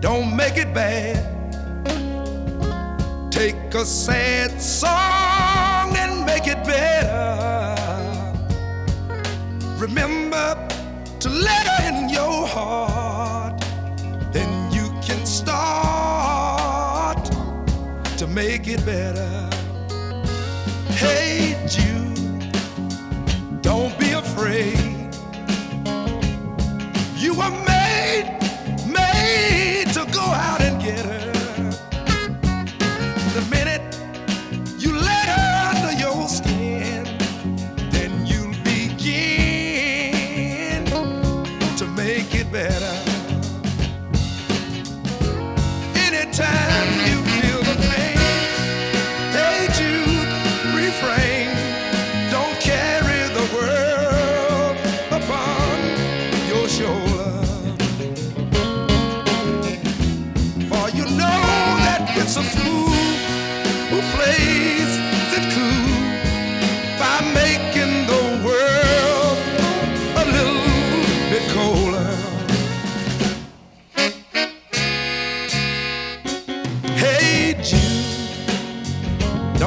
Don't make it bad. Take a sad song and make it better. Remember to let her in your heart. Then you can start to make it better. Hey.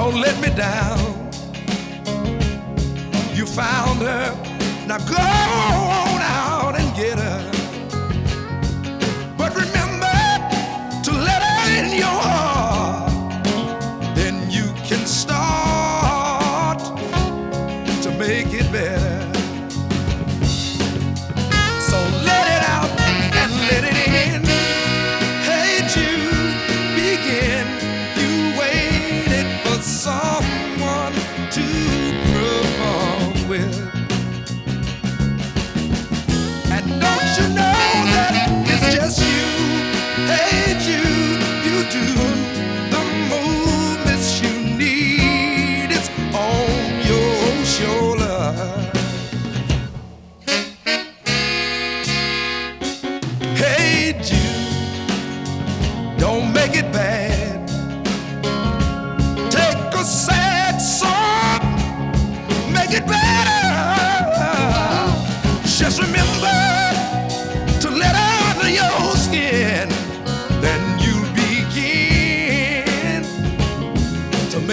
Don't let me down. You found her. Now go on out and get her.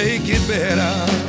make it better.